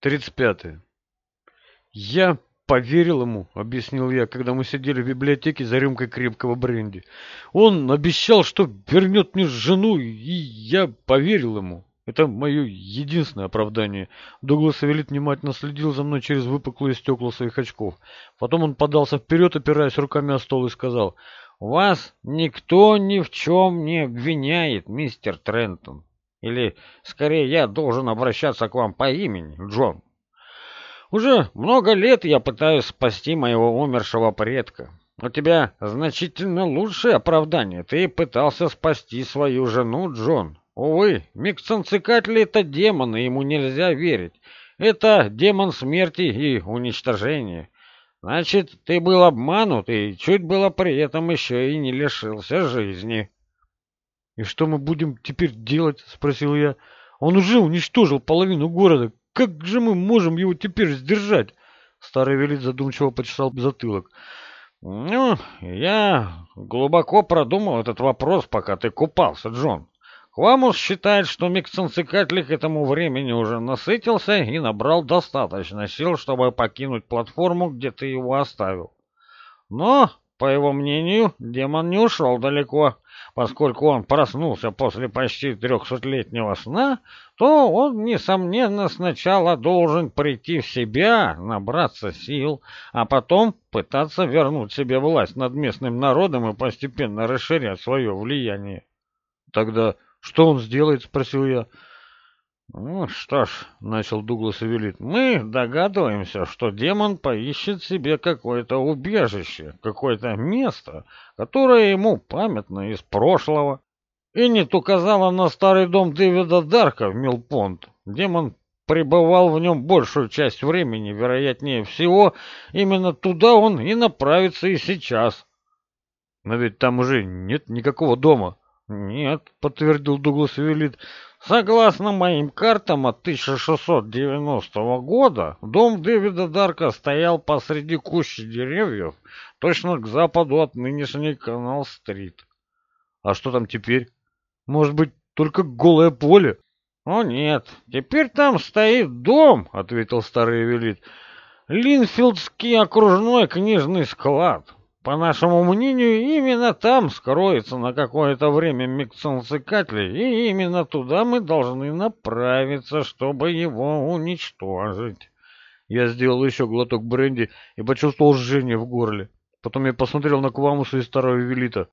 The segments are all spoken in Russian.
35. Я поверил ему, объяснил я, когда мы сидели в библиотеке за рюмкой крепкого бренди. Он обещал, что вернет мне жену, и я поверил ему. Это мое единственное оправдание. Дуглас Эвелит внимательно следил за мной через выпуклые стекла своих очков. Потом он подался вперед, опираясь руками о стол, и сказал, «Вас никто ни в чем не обвиняет, мистер Трентон. Или, скорее, я должен обращаться к вам по имени, Джон. Уже много лет я пытаюсь спасти моего умершего предка. У тебя значительно лучшее оправдание. Ты пытался спасти свою жену, Джон. Увы, Миксенцикатли — это демон, и ему нельзя верить. Это демон смерти и уничтожения. Значит, ты был обманут и чуть было при этом еще и не лишился жизни. «И что мы будем теперь делать?» — спросил я. «Он уже уничтожил половину города. Как же мы можем его теперь сдержать?» Старый велит задумчиво почесал затылок. «Ну, я глубоко продумал этот вопрос, пока ты купался, Джон. Хвамус считает, что Миксенцикатли к этому времени уже насытился и набрал достаточно сил, чтобы покинуть платформу, где ты его оставил. Но, по его мнению, демон не ушел далеко. Поскольку он проснулся после почти трехсотлетнего сна, то он, несомненно, сначала должен прийти в себя, набраться сил, а потом пытаться вернуть себе власть над местным народом и постепенно расширять свое влияние. «Тогда что он сделает?» — спросил я. «Ну что ж», — начал Дуглас и велит, — «мы догадываемся, что демон поищет себе какое-то убежище, какое-то место, которое ему памятно из прошлого». Эннет указала на старый дом Дэвида Дарка в Милпонт. Демон пребывал в нем большую часть времени, вероятнее всего, именно туда он и направится и сейчас. «Но ведь там уже нет никакого дома». «Нет», — подтвердил Дуглас Велит, Согласно моим картам от 1690 года, дом Дэвида Дарка стоял посреди кущи деревьев, точно к западу от нынешней Канал-стрит. А что там теперь? Может быть, только голое поле? О нет, теперь там стоит дом, ответил старый велит. Линфилдский окружной книжный склад. По нашему мнению, именно там скроется на какое-то время Миксенцикатли, и именно туда мы должны направиться, чтобы его уничтожить. Я сделал еще глоток бренди и почувствовал жжение в горле. Потом я посмотрел на Квамуса и старого Велита.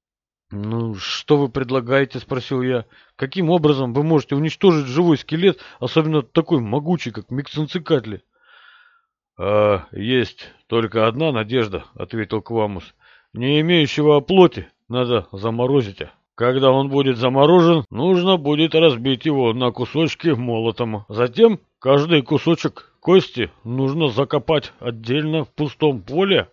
«Ну, что вы предлагаете?» — спросил я. «Каким образом вы можете уничтожить живой скелет, особенно такой могучий, как Миксенцикатли?» «А, есть только одна надежда», — ответил Квамус не имеющего плоти, надо заморозить. Когда он будет заморожен, нужно будет разбить его на кусочки молотом. Затем каждый кусочек кости нужно закопать отдельно в пустом поле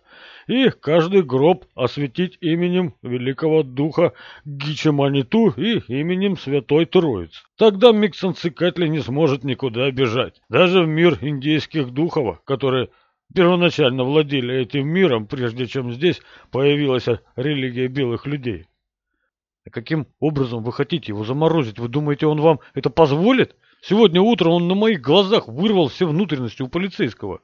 и каждый гроб осветить именем Великого Духа Гичеманиту и именем Святой Троицы. Тогда Миксенцикатли не сможет никуда бежать, даже в мир индейских духов, которые первоначально владели этим миром, прежде чем здесь появилась религия белых людей. Каким образом вы хотите его заморозить? Вы думаете, он вам это позволит? Сегодня утром он на моих глазах вырвал все внутренности у полицейского.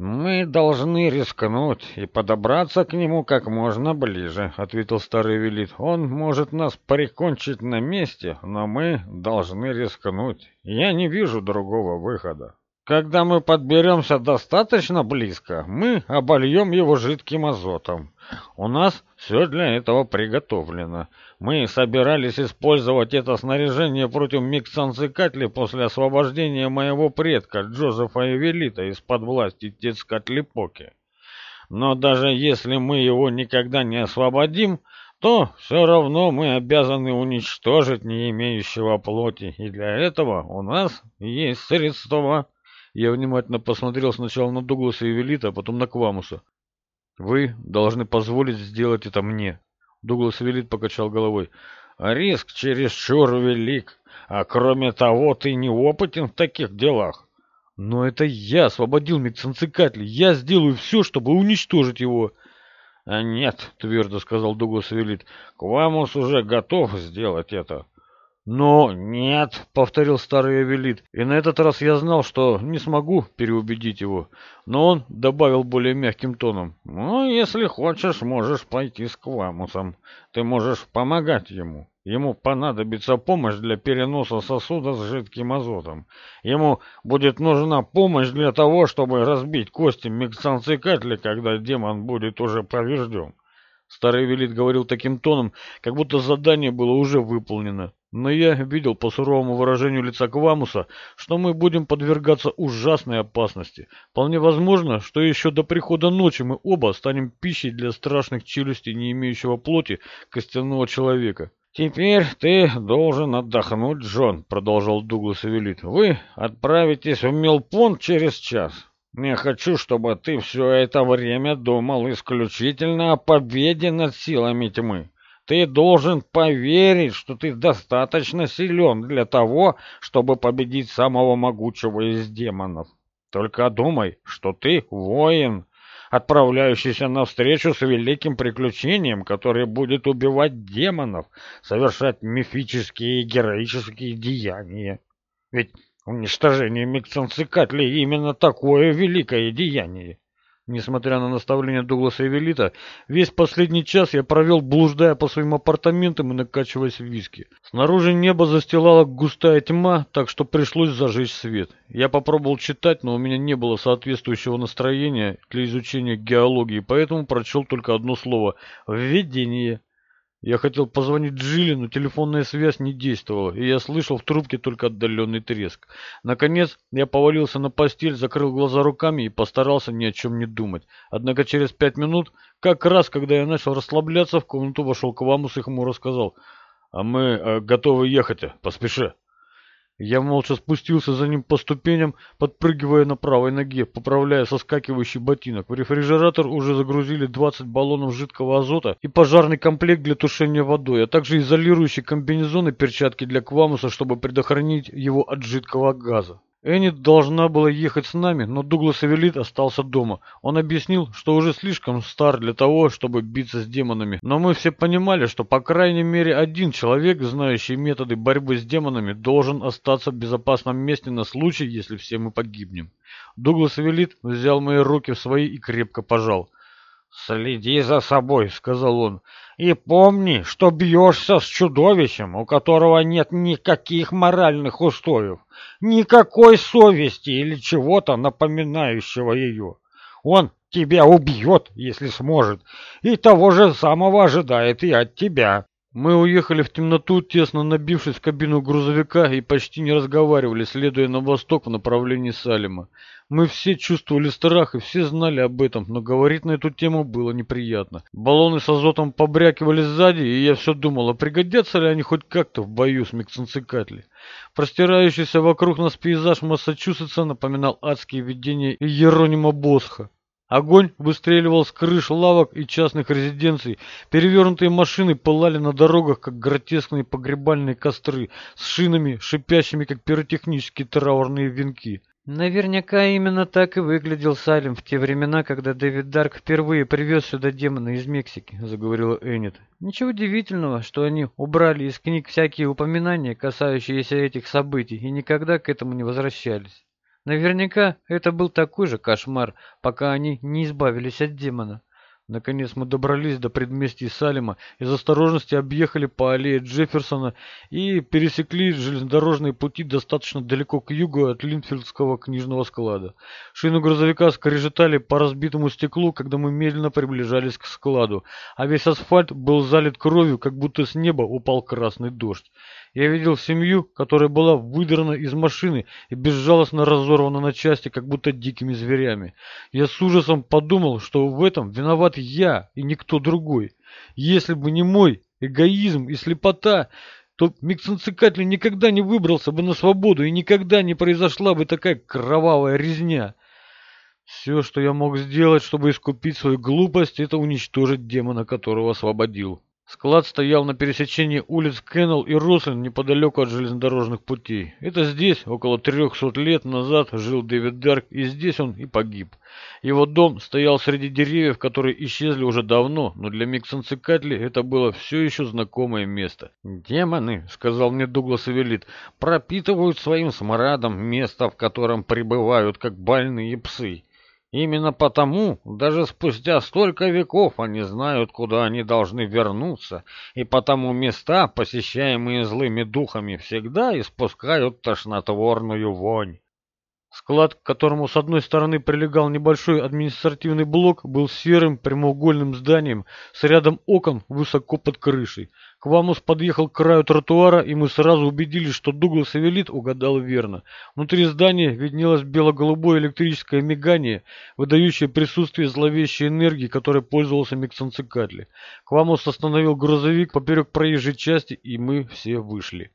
«Мы должны рискнуть и подобраться к нему как можно ближе», — ответил старый велит. «Он может нас прикончить на месте, но мы должны рискнуть. Я не вижу другого выхода». Когда мы подберемся достаточно близко, мы обольем его жидким азотом. У нас все для этого приготовлено. Мы собирались использовать это снаряжение против Миксанцикатли после освобождения моего предка Джозефа Эвелита из-под власти Тецкатлипоки. Но даже если мы его никогда не освободим, то все равно мы обязаны уничтожить не имеющего плоти, и для этого у нас есть средства я внимательно посмотрел сначала на Дугласа и Велита, а потом на Квамуса. «Вы должны позволить сделать это мне». Дуглас Велит покачал головой. «А риск чересчур велик. А кроме того, ты неопытен в таких делах». «Но это я освободил Миксенцикатли. Я сделаю все, чтобы уничтожить его». «А нет», — твердо сказал Дуглас Велит, — «Квамус уже готов сделать это». «Но нет», — повторил старый Эвелит, и на этот раз я знал, что не смогу переубедить его. Но он добавил более мягким тоном. «Ну, если хочешь, можешь пойти с Квамусом. Ты можешь помогать ему. Ему понадобится помощь для переноса сосуда с жидким азотом. Ему будет нужна помощь для того, чтобы разбить кости Миксанцикатли, когда демон будет уже поврежден. Старый велит говорил таким тоном, как будто задание было уже выполнено. Но я видел по суровому выражению лица Квамуса, что мы будем подвергаться ужасной опасности. Вполне возможно, что еще до прихода ночи мы оба станем пищей для страшных челюстей, не имеющего плоти, костяного человека. «Теперь ты должен отдохнуть, Джон», — продолжал Дуглас Эвелит. «Вы отправитесь в Милпонт через час. Я хочу, чтобы ты все это время думал исключительно о победе над силами тьмы. Ты должен поверить, что ты достаточно силен для того, чтобы победить самого могучего из демонов. Только думай, что ты воин, отправляющийся навстречу с великим приключением, которое будет убивать демонов, совершать мифические и героические деяния. Ведь Уничтожение Миксенцикатли именно такое великое деяние. Несмотря на наставление Дугласа Эвелита, весь последний час я провел, блуждая по своим апартаментам и накачиваясь в виски. Снаружи небо застилала густая тьма, так что пришлось зажечь свет. Я попробовал читать, но у меня не было соответствующего настроения для изучения геологии, поэтому прочел только одно слово «введение». Я хотел позвонить Джилли, но телефонная связь не действовала, и я слышал в трубке только отдаленный треск. Наконец, я повалился на постель, закрыл глаза руками и постарался ни о чем не думать. Однако через пять минут, как раз когда я начал расслабляться, в комнату вошел Квамус и хмуро сказал, «А мы э, готовы ехать, поспеши». Я молча спустился за ним по ступеням, подпрыгивая на правой ноге, поправляя соскакивающий ботинок. В рефрижератор уже загрузили 20 баллонов жидкого азота и пожарный комплект для тушения водой, а также изолирующий комбинезон и перчатки для квамуса, чтобы предохранить его от жидкого газа. Эннет должна была ехать с нами, но Дуглас Эвелит остался дома. Он объяснил, что уже слишком стар для того, чтобы биться с демонами. Но мы все понимали, что по крайней мере один человек, знающий методы борьбы с демонами, должен остаться в безопасном месте на случай, если все мы погибнем. Дуглас Эвелит взял мои руки в свои и крепко пожал. «Следи за собой», — сказал он. И помни, что бьешься с чудовищем, у которого нет никаких моральных устоев, никакой совести или чего-то напоминающего ее. Он тебя убьет, если сможет, и того же самого ожидает и от тебя. Мы уехали в темноту, тесно набившись в кабину грузовика и почти не разговаривали, следуя на восток в направлении Салима. Мы все чувствовали страх и все знали об этом, но говорить на эту тему было неприятно. Баллоны с азотом побрякивали сзади, и я все думал, а пригодятся ли они хоть как-то в бою с Миксенцикатли. Простирающийся вокруг нас пейзаж Массачусетса напоминал адские видения Еронима Босха. Огонь выстреливал с крыш лавок и частных резиденций. Перевернутые машины пылали на дорогах, как гротескные погребальные костры, с шинами, шипящими, как пиротехнические траурные венки. Наверняка именно так и выглядел Салем в те времена, когда Дэвид Дарк впервые привез сюда демона из Мексики, заговорила Эннет. Ничего удивительного, что они убрали из книг всякие упоминания, касающиеся этих событий, и никогда к этому не возвращались. Наверняка это был такой же кошмар, пока они не избавились от демона. Наконец мы добрались до предместья Салема, из осторожности объехали по аллее Джефферсона и пересекли железнодорожные пути достаточно далеко к югу от Линфилдского книжного склада. Шины грузовика скрежетали по разбитому стеклу, когда мы медленно приближались к складу, а весь асфальт был залит кровью, как будто с неба упал красный дождь. Я видел семью, которая была выдрана из машины и безжалостно разорвана на части, как будто дикими зверями. Я с ужасом подумал, что в этом виноват я и никто другой. Если бы не мой эгоизм и слепота, то Миксенцикатли никогда не выбрался бы на свободу и никогда не произошла бы такая кровавая резня. Все, что я мог сделать, чтобы искупить свою глупость, это уничтожить демона, которого освободил. Склад стоял на пересечении улиц Кеннел и Рослин неподалеку от железнодорожных путей. Это здесь, около трехсот лет назад, жил Дэвид Дарк, и здесь он и погиб. Его дом стоял среди деревьев, которые исчезли уже давно, но для Миксенцикатли это было все еще знакомое место. «Демоны», — сказал мне Дуглас Эвелит, — «пропитывают своим смрадом место, в котором пребывают, как больные псы». Именно потому, даже спустя столько веков, они знают, куда они должны вернуться, и потому места, посещаемые злыми духами, всегда испускают тошнотворную вонь. Склад, к которому с одной стороны прилегал небольшой административный блок, был серым прямоугольным зданием с рядом окон высоко под крышей. Квамус подъехал к краю тротуара, и мы сразу убедились, что Дуглас Эвелит угадал верно. Внутри здания виднелось бело-голубое электрическое мигание, выдающее присутствие зловещей энергии, которой пользовался Миксенцикатли. Квамус остановил грузовик поперек проезжей части, и мы все вышли.